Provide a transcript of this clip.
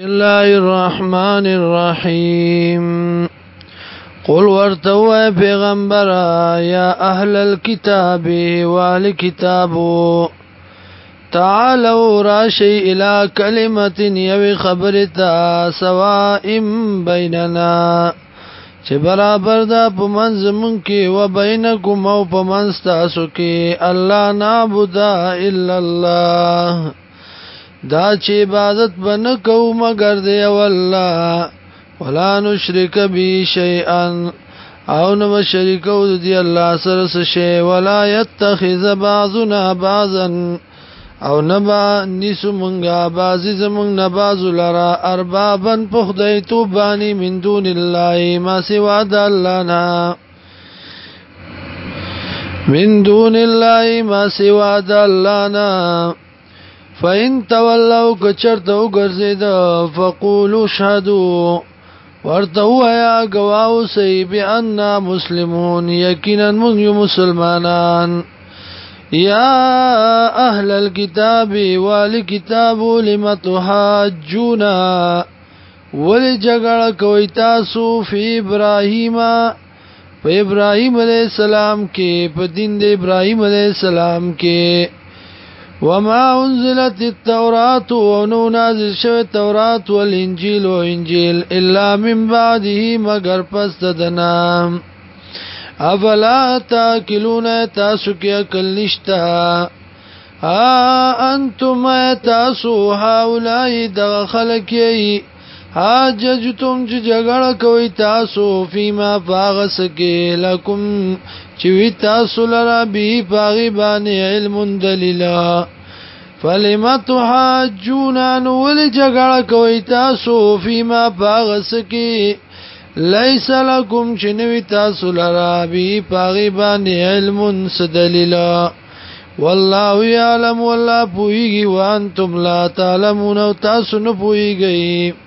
الله الرحمن الرحیم قل ورتو پیغمبر یا اهل الكتاب وال کتابو تعالوا راشی الى کلمت یو خبرتا سوائم بیننا چې برابر دا په منځ مونږ کې و بینکم او په منځ تاسو کې الله نعبد الا الله دا چې عبادت بن کو مگر دی والله ولا نشرک به شیئا او نو شریکو دی الله سره شی ولا يتخذ بعضنا بعضا او نبا نیسو منگا بازی زمونگ نبازو لرا اربابن پخدی توبانی من دون اللہ ما سوا دالانا من دون اللہ ما سوا دالانا فَإِن تَوَلَّوْا کچرته وګرځید فَقُولُوا شَهَدُوا ورته وایا گواو سی بأننا مسلمون یقینا موږ مسلمانان یا اهل الكتاب والکتاب لم تحاجونا ول جګړه کوي تاسو فی ابراهیم په ابراهیم علی السلام کې په دین د ابراهیم علی السلام کې وما انزلت التوراة ونو نازل شو التوراة والانجيل وانجيل الا من بعده مگر پس ددنا افلا تاکلون تاسو کی اکل نشتا ها انتم تاسو هاولائی دغ خلق یئی حاججتم چې جګړه کوي تاسو فيما باغس کې لکم چې وی تاسو لرا به باغی باندې علم دلیلا فلمت حاجون ان ول جګړه کوي تاسو فيما باغس کې ليس لكم شنو تاسو لرا به باغی باندې علم سدلیلا والله يعلم والله پويږي وانتم لا تعلمون او تاسو نه پويږئ